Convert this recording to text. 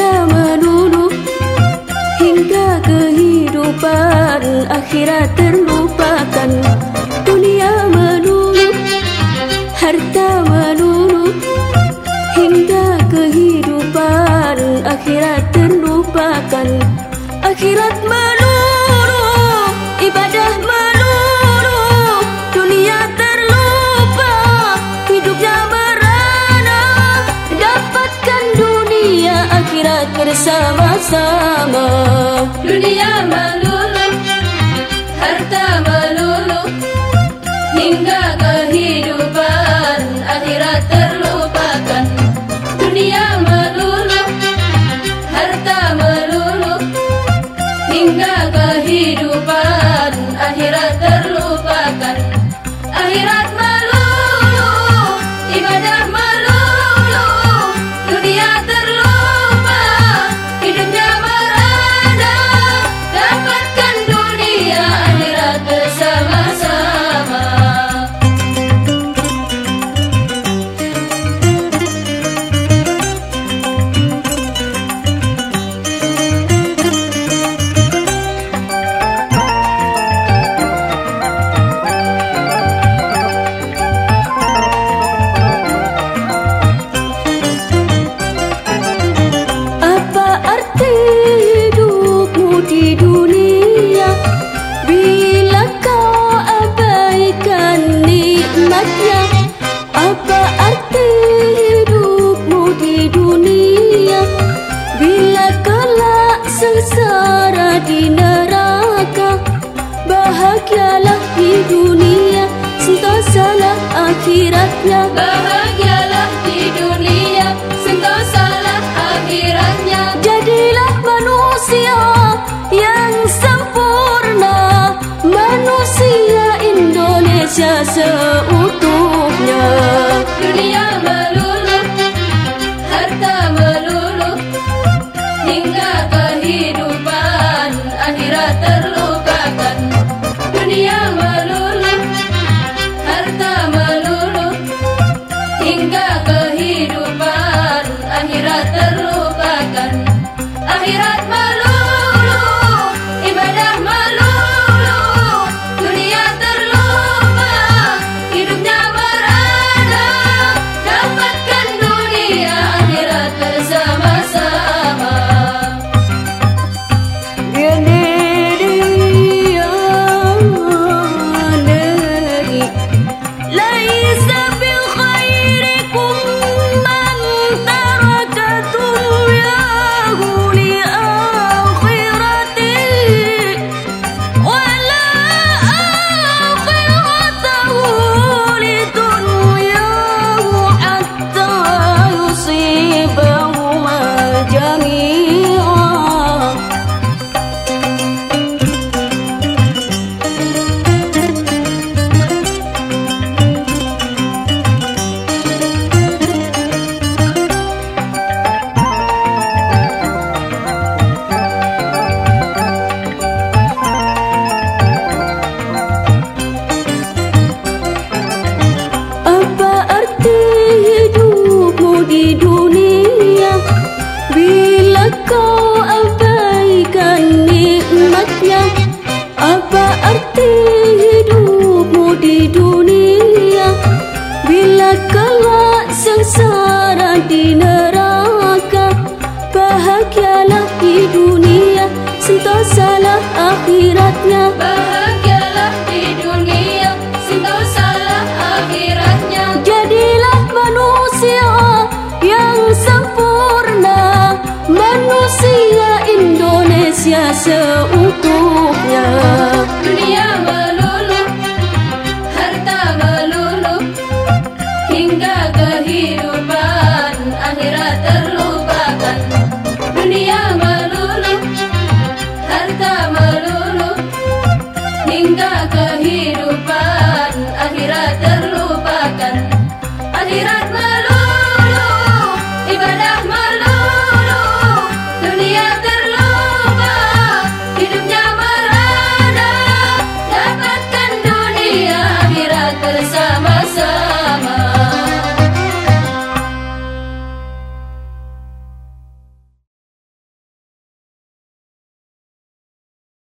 kita menuduk hingga kehidupan akhirat terlupakan. Dunia melulu harta melulu hingga kehidupan akhirat terlupakan. Akhirat melulu bersama-sama Dunia melulu Harta melulu Hingga kehidupan akhirat terlupakan. Dunia melulu Harta melulu Hingga kehidupan akhirat terlupakan. Akhirat sengsara di neraka. Bahagialah di dunia Sentosalah akhiratnya. Bahagialah di dunia Sentosalah akhiratnya. Jadilah manusia yang sempurna Manusia Indonesia seutuhnya. Dunia akhiratnya Bahagialah di dunia Sentosalah akhiratnya. Jadilah manusia yang sempurna Manusia Indonesia seutuhnya. Dunia melulu Harta melulu Hingga kehidupan akhirat terlupakan. Dunia